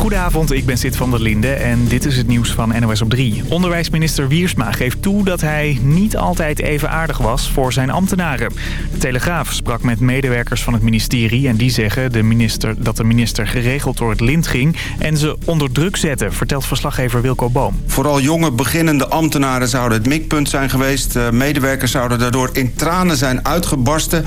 Goedenavond, ik ben Sid van der Linde en dit is het nieuws van NOS op 3. Onderwijsminister Wiersma geeft toe dat hij niet altijd even aardig was voor zijn ambtenaren. De Telegraaf sprak met medewerkers van het ministerie en die zeggen de minister, dat de minister geregeld door het lint ging en ze onder druk zette, vertelt verslaggever Wilco Boom. Vooral jonge beginnende ambtenaren zouden het mikpunt zijn geweest. Medewerkers zouden daardoor in tranen zijn uitgebarsten.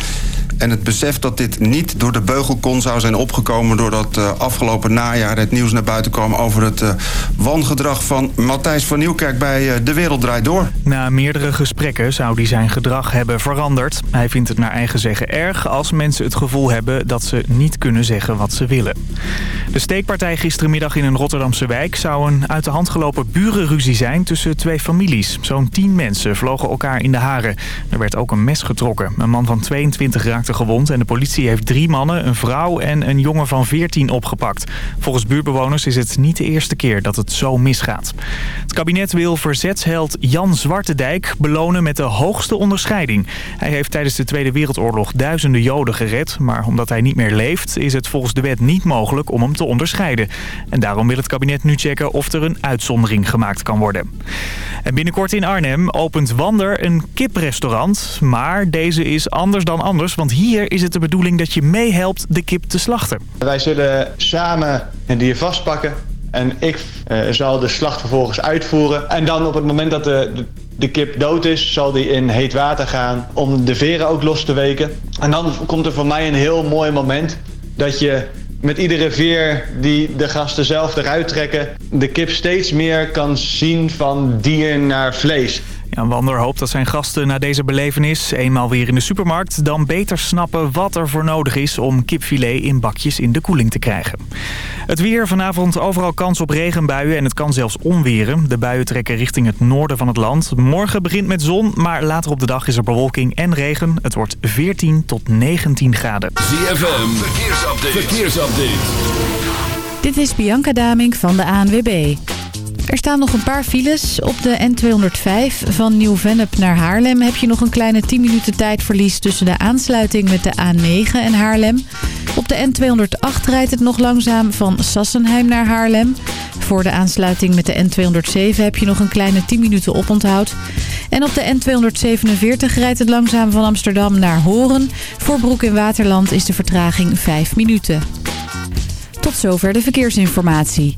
En het besef dat dit niet door de beugel kon zou zijn opgekomen... doordat uh, afgelopen najaar het nieuws naar buiten kwam... over het uh, wangedrag van Matthijs van Nieuwkerk bij uh, De Wereld Draait Door. Na meerdere gesprekken zou hij zijn gedrag hebben veranderd. Hij vindt het naar eigen zeggen erg als mensen het gevoel hebben... dat ze niet kunnen zeggen wat ze willen. De steekpartij gisterenmiddag in een Rotterdamse wijk... zou een uit de hand gelopen burenruzie zijn tussen twee families. Zo'n tien mensen vlogen elkaar in de haren. Er werd ook een mes getrokken. Een man van 22 raakte gewond en de politie heeft drie mannen, een vrouw en een jongen van 14 opgepakt. Volgens buurtbewoners is het niet de eerste keer dat het zo misgaat. Het kabinet wil verzetsheld Jan Zwartendijk belonen met de hoogste onderscheiding. Hij heeft tijdens de Tweede Wereldoorlog duizenden Joden gered, maar omdat hij niet meer leeft is het volgens de wet niet mogelijk om hem te onderscheiden. En daarom wil het kabinet nu checken of er een uitzondering gemaakt kan worden. En binnenkort in Arnhem opent Wander een kiprestaurant, maar deze is anders dan anders, want hier is het de bedoeling dat je meehelpt de kip te slachten. Wij zullen samen een dier vastpakken en ik uh, zal de slacht vervolgens uitvoeren. En dan op het moment dat de, de, de, kip dood is, zal die in heet water gaan om de veren ook los te weken. En dan komt er voor mij een heel mooi moment dat je met iedere veer die de gasten zelf eruit trekken... de kip steeds meer kan zien van dier naar vlees. Ja, Wander hoopt dat zijn gasten na deze belevenis, eenmaal weer in de supermarkt... dan beter snappen wat er voor nodig is om kipfilet in bakjes in de koeling te krijgen. Het weer vanavond overal kans op regenbuien en het kan zelfs onweren. De buien trekken richting het noorden van het land. Morgen begint met zon, maar later op de dag is er bewolking en regen. Het wordt 14 tot 19 graden. ZFM, verkeersupdate. verkeersupdate. Dit is Bianca Daming van de ANWB. Er staan nog een paar files. Op de N205 van Nieuw-Vennep naar Haarlem heb je nog een kleine 10 minuten tijdverlies tussen de aansluiting met de A9 en Haarlem. Op de N208 rijdt het nog langzaam van Sassenheim naar Haarlem. Voor de aansluiting met de N207 heb je nog een kleine 10 minuten oponthoud. En op de N247 rijdt het langzaam van Amsterdam naar Horen. Voor Broek in Waterland is de vertraging 5 minuten. Tot zover de verkeersinformatie.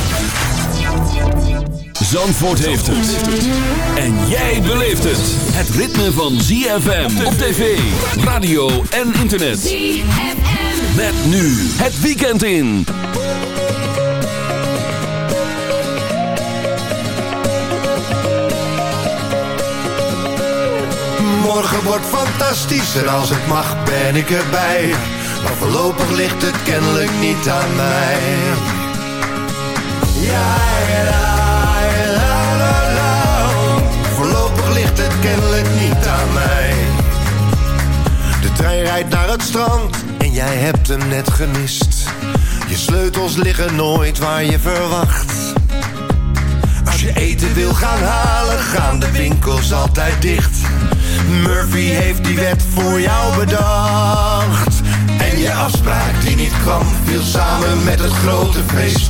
Zandvoort heeft het. En jij beleeft het. Het ritme van ZFM op tv, radio en internet. ZFM. Met nu het weekend in. Morgen wordt fantastisch en als het mag ben ik erbij. Maar voorlopig ligt het kennelijk niet aan mij. Ja, ja, kennelijk niet aan mij. De trein rijdt naar het strand en jij hebt hem net gemist. Je sleutels liggen nooit waar je verwacht. Als je eten wil gaan halen, gaan de winkels altijd dicht. Murphy heeft die wet voor jou bedacht. En je afspraak die niet kwam, viel samen met het grote feest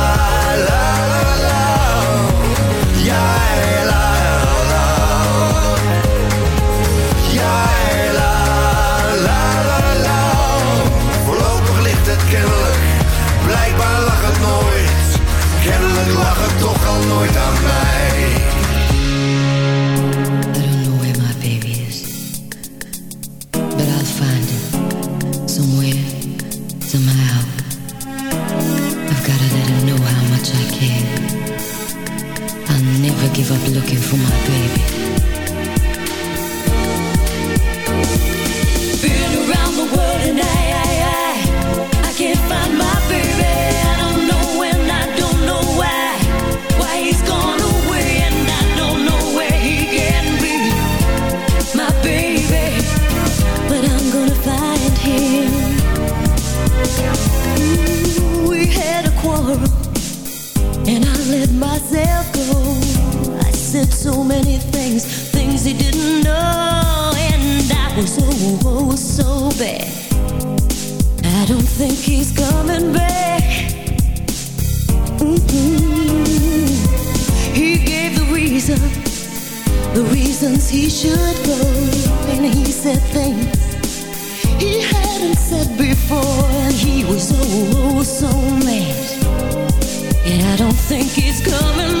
nooit aan mij. I don't know where my baby is, but I'll find him somewhere, somehow. I've gotta let him know how much I care. I'll never give up looking for my baby. Mm-mm. He gave the reason, the reasons he should go, and he said things he hadn't said before, and he was oh, oh so mad. And I don't think he's coming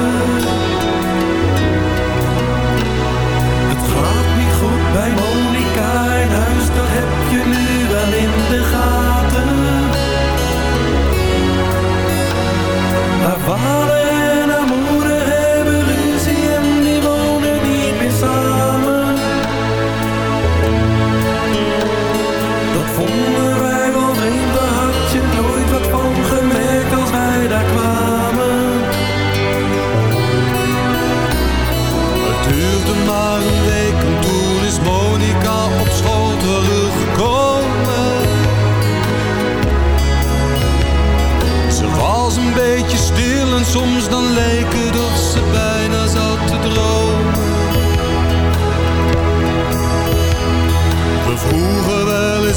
I've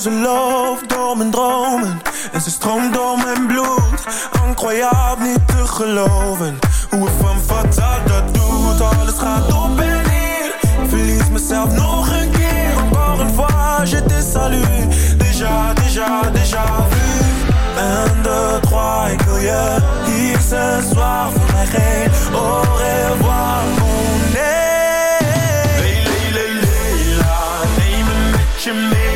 Ze loopt door mijn dromen en ze stroomt door mijn bloed. Incroyable, niet te geloven hoe een van fatal dat doet. Alles gaat op en neer. Verlies mezelf nog een keer. Encore une fois, je te salue. Déjà, déjà, déjà vu. Un, deux, trois, ik wil je hier ce soir. Voor mij geen au revoir, oh nee. Leila, neem me met je mee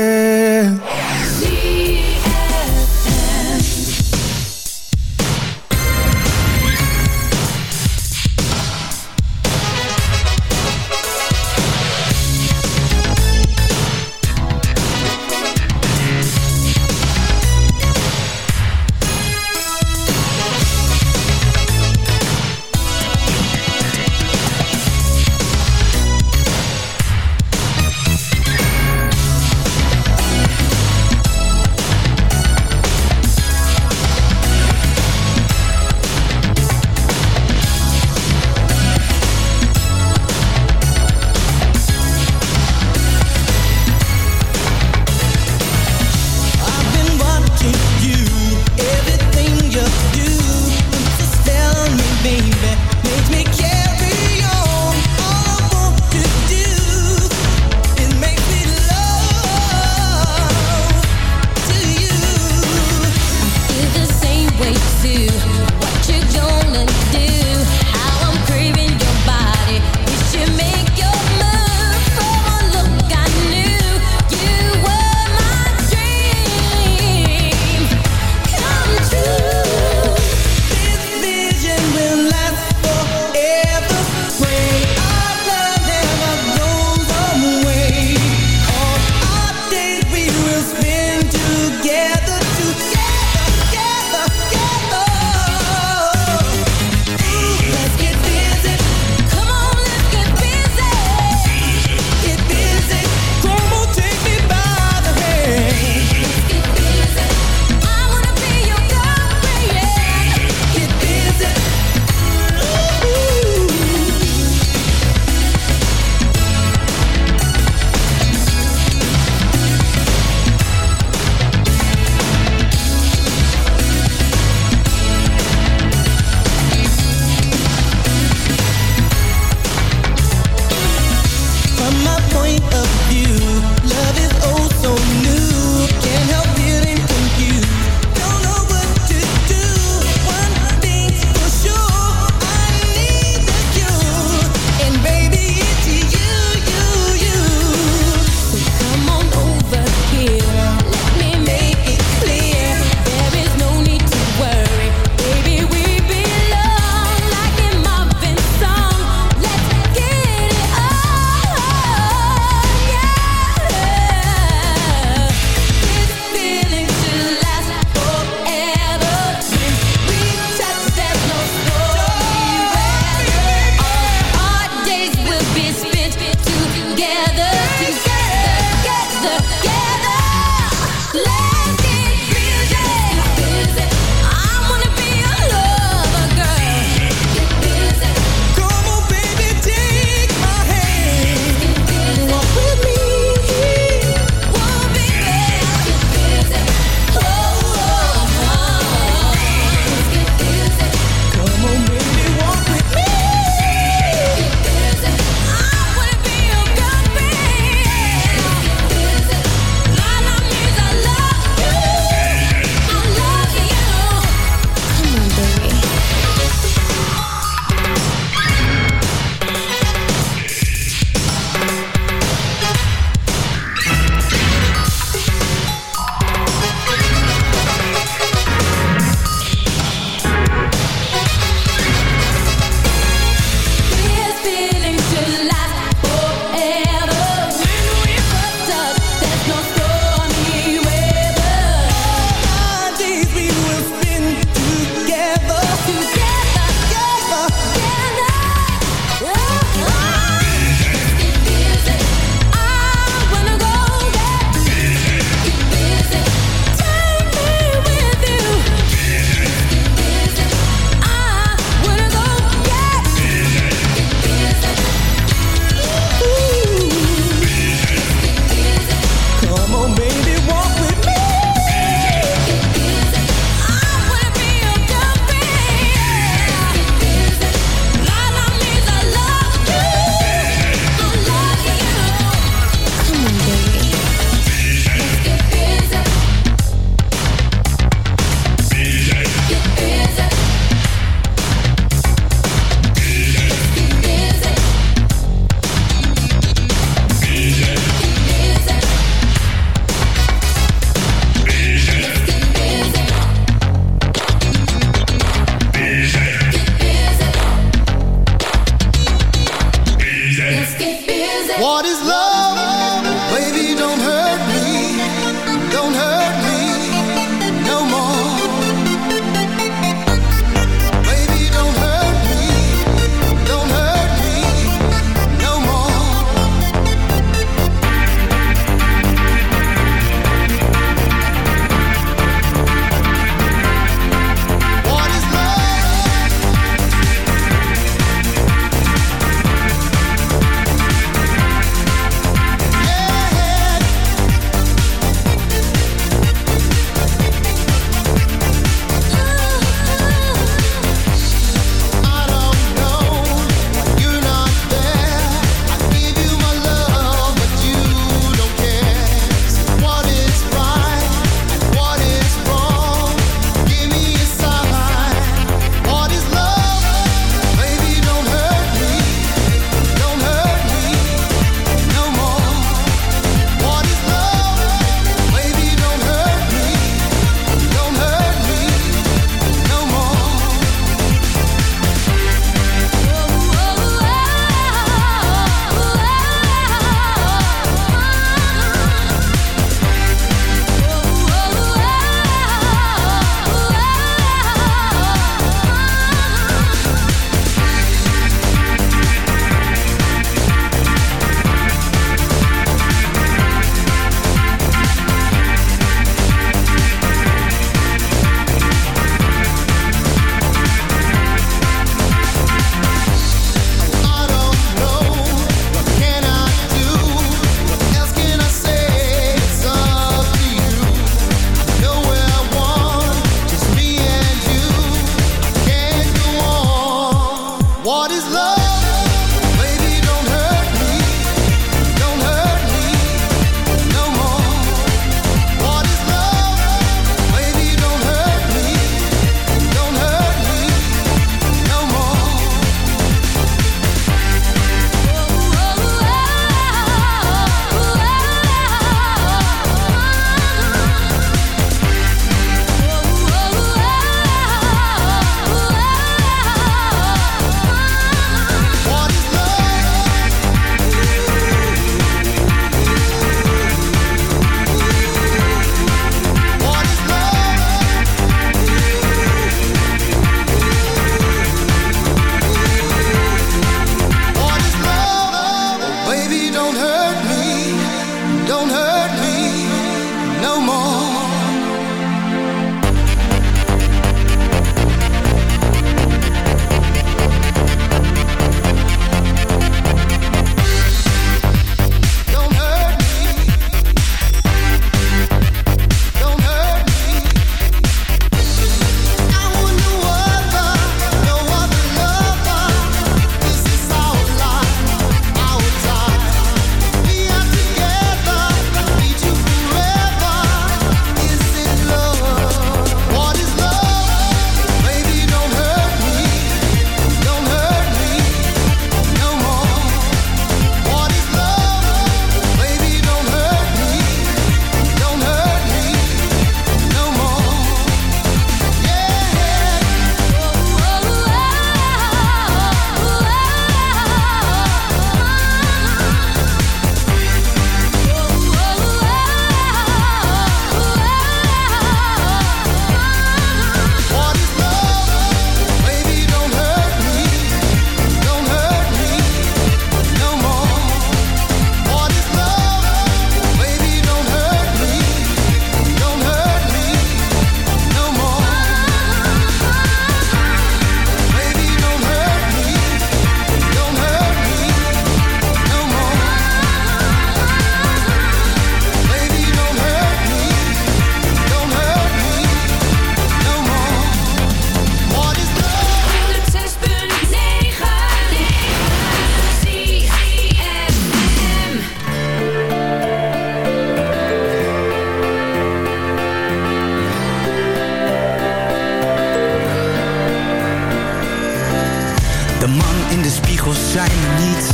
De man in de spiegel zei me niets.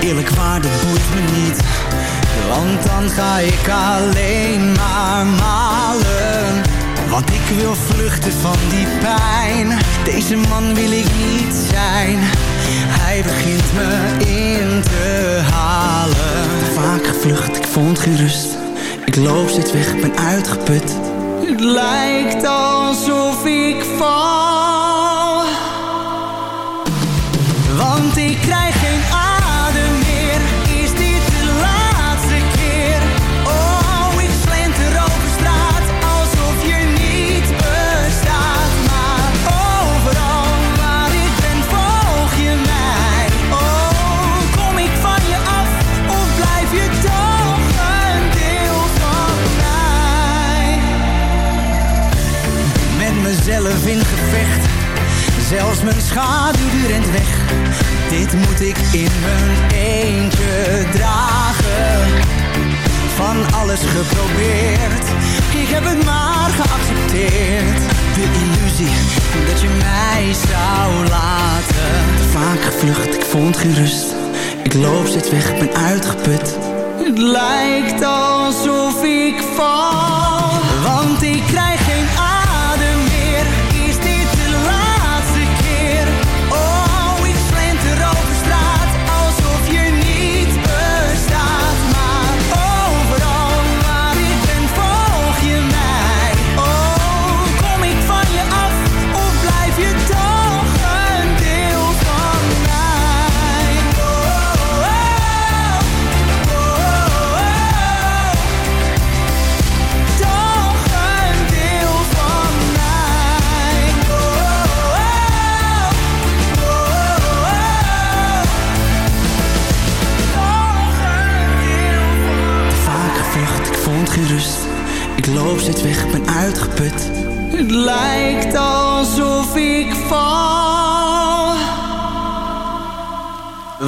Eerlijk waar, dat boeit me niet. Want dan ga ik alleen maar malen. Want ik wil vluchten van die pijn. Deze man wil ik niet zijn. Hij begint me in te halen. Vaak gevlucht, ik vond geen rust. Ik loop steeds weg, ben uitgeput. Het lijkt alsof ik val. Want ik krijg geen adem meer. Is dit de laatste keer? Oh, ik slenter over straat alsof je niet bestaat. Maar overal waar ik ben, volg je mij. Oh, kom ik van je af of blijf je toch een deel van mij? Met mezelf in gevecht. Zelfs mijn schaduw rent weg. Dit moet ik in mijn eentje dragen. Van alles geprobeerd. Ik heb het maar geaccepteerd. De illusie dat je mij zou laten. Vaak gevlucht, ik vond geen rust. Ik loop steeds weg, ben uitgeput. Het lijkt alsof ik val. Want ik krijg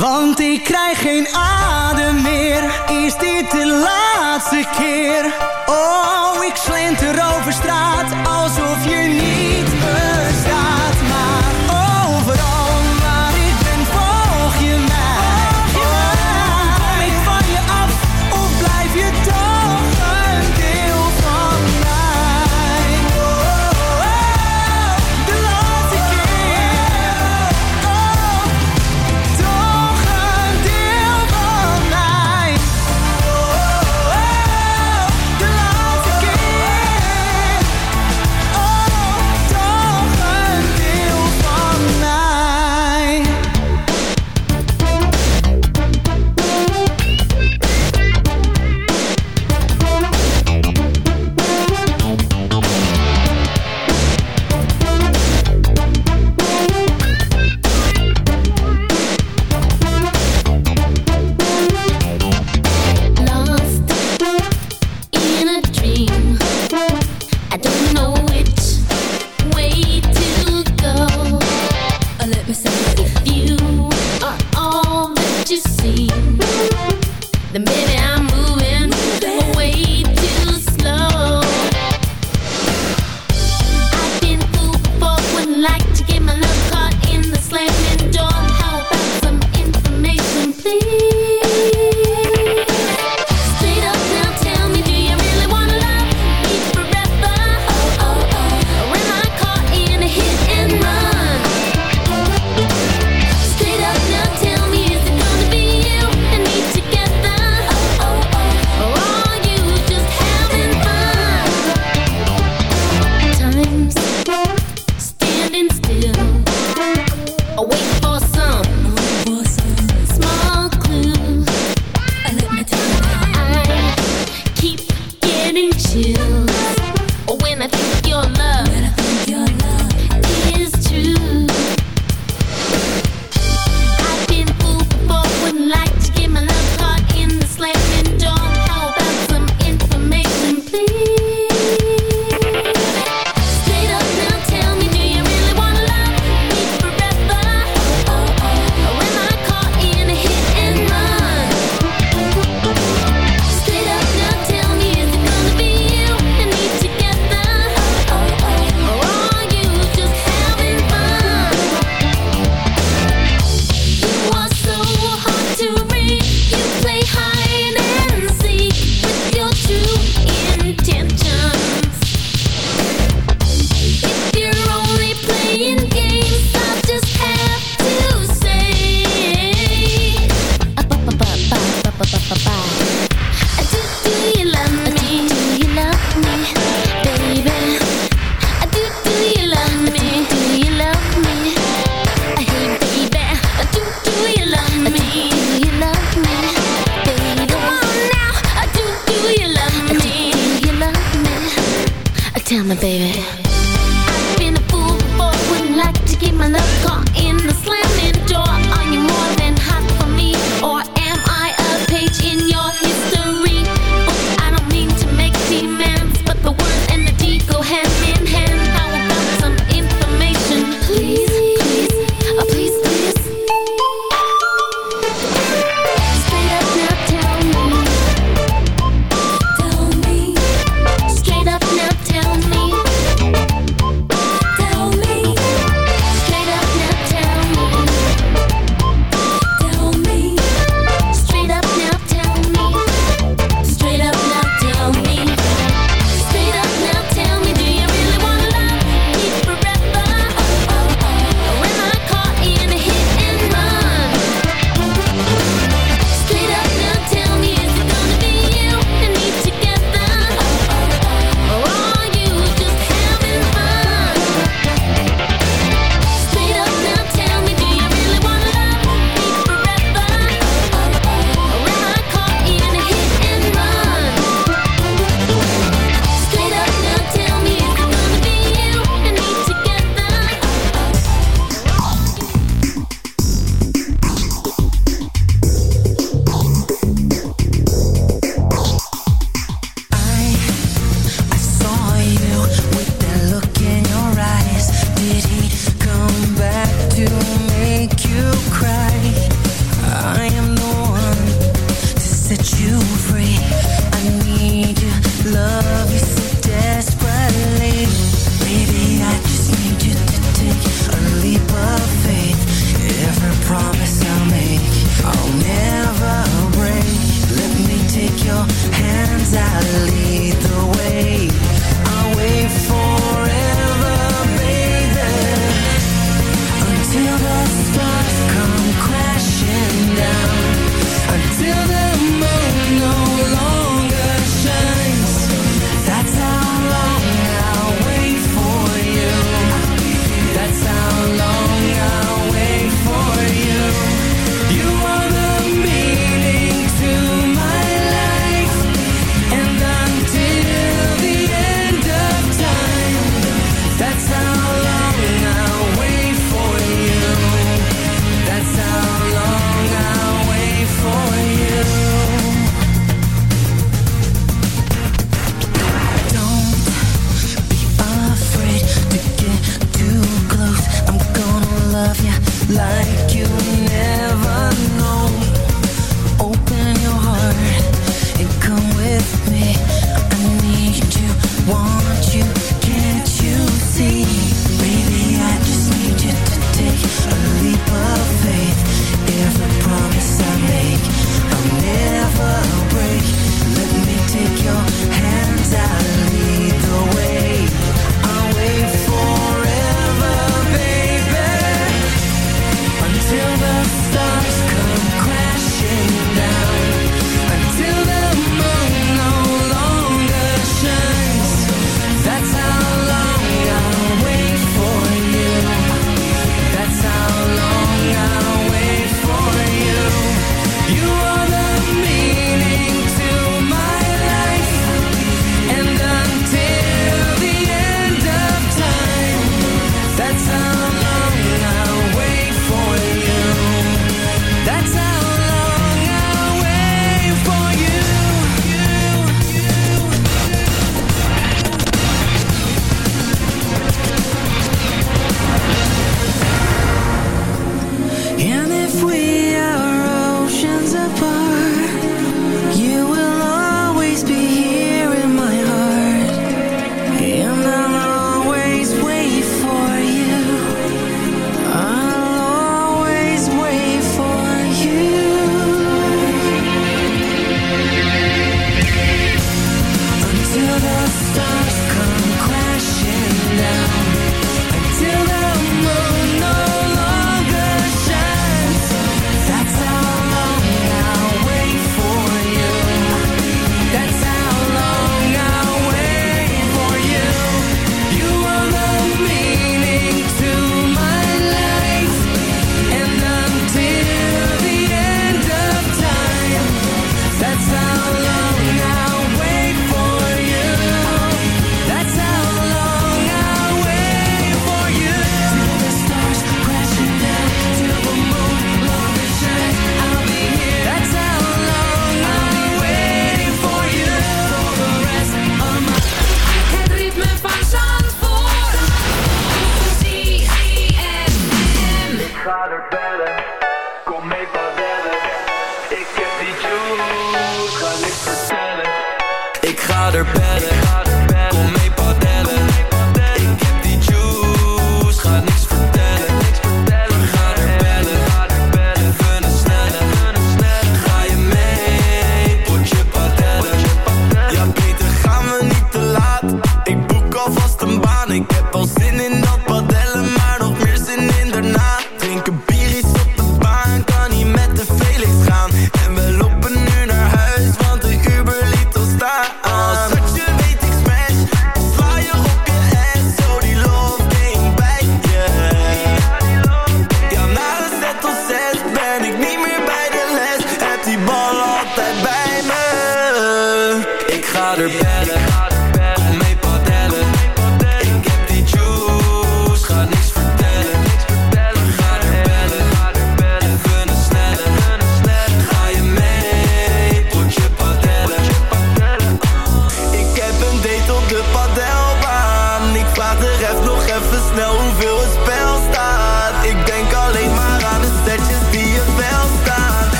Want ik krijg geen adem meer. Is dit de laatste keer? Oh, ik slenter over straat alsof je niet 样的卑微。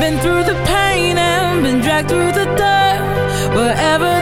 Been through the pain and been dragged through the dirt. Wherever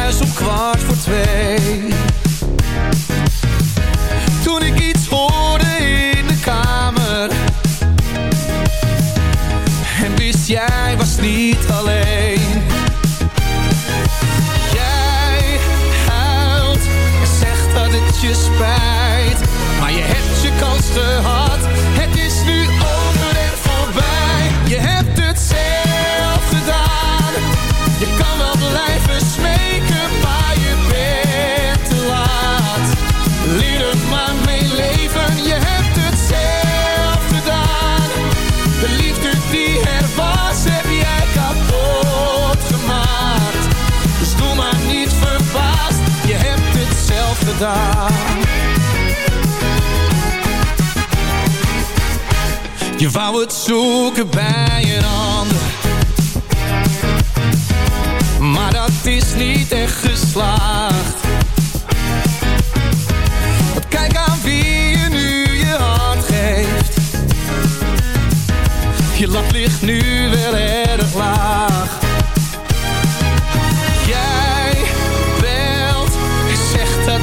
thuis om kwart voor twee. Je wou het zoeken bij een ander. Maar dat is niet echt geslaagd. Kijk aan wie je nu je hart geeft. Je lat ligt nu wel erg laag.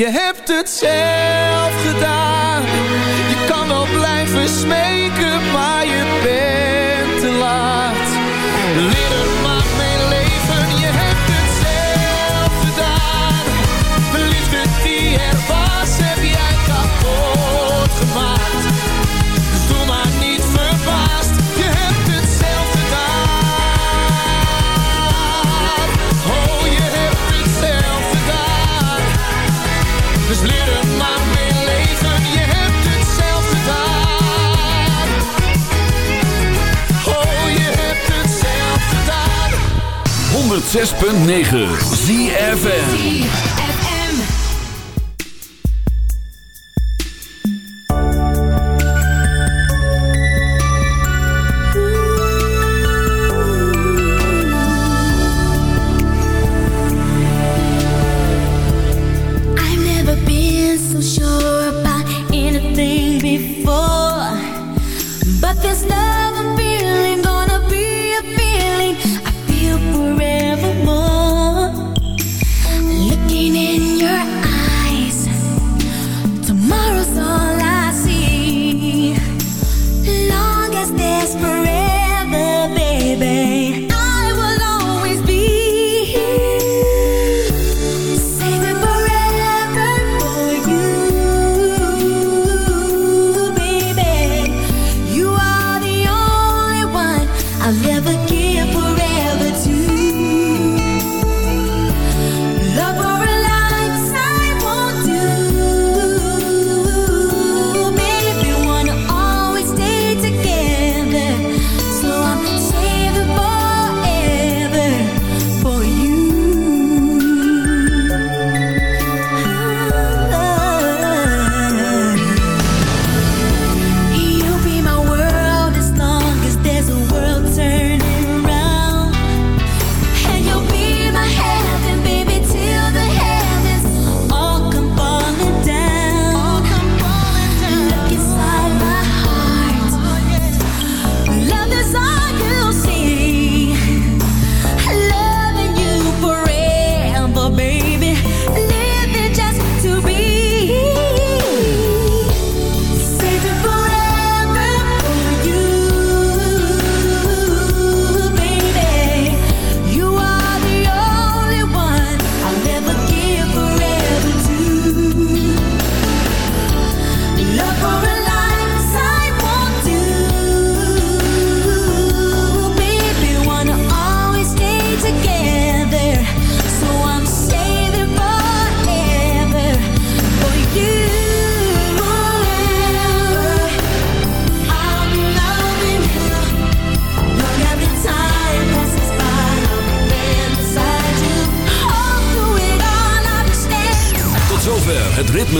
Je hebt het zelf gedaan. 6.9 ZFN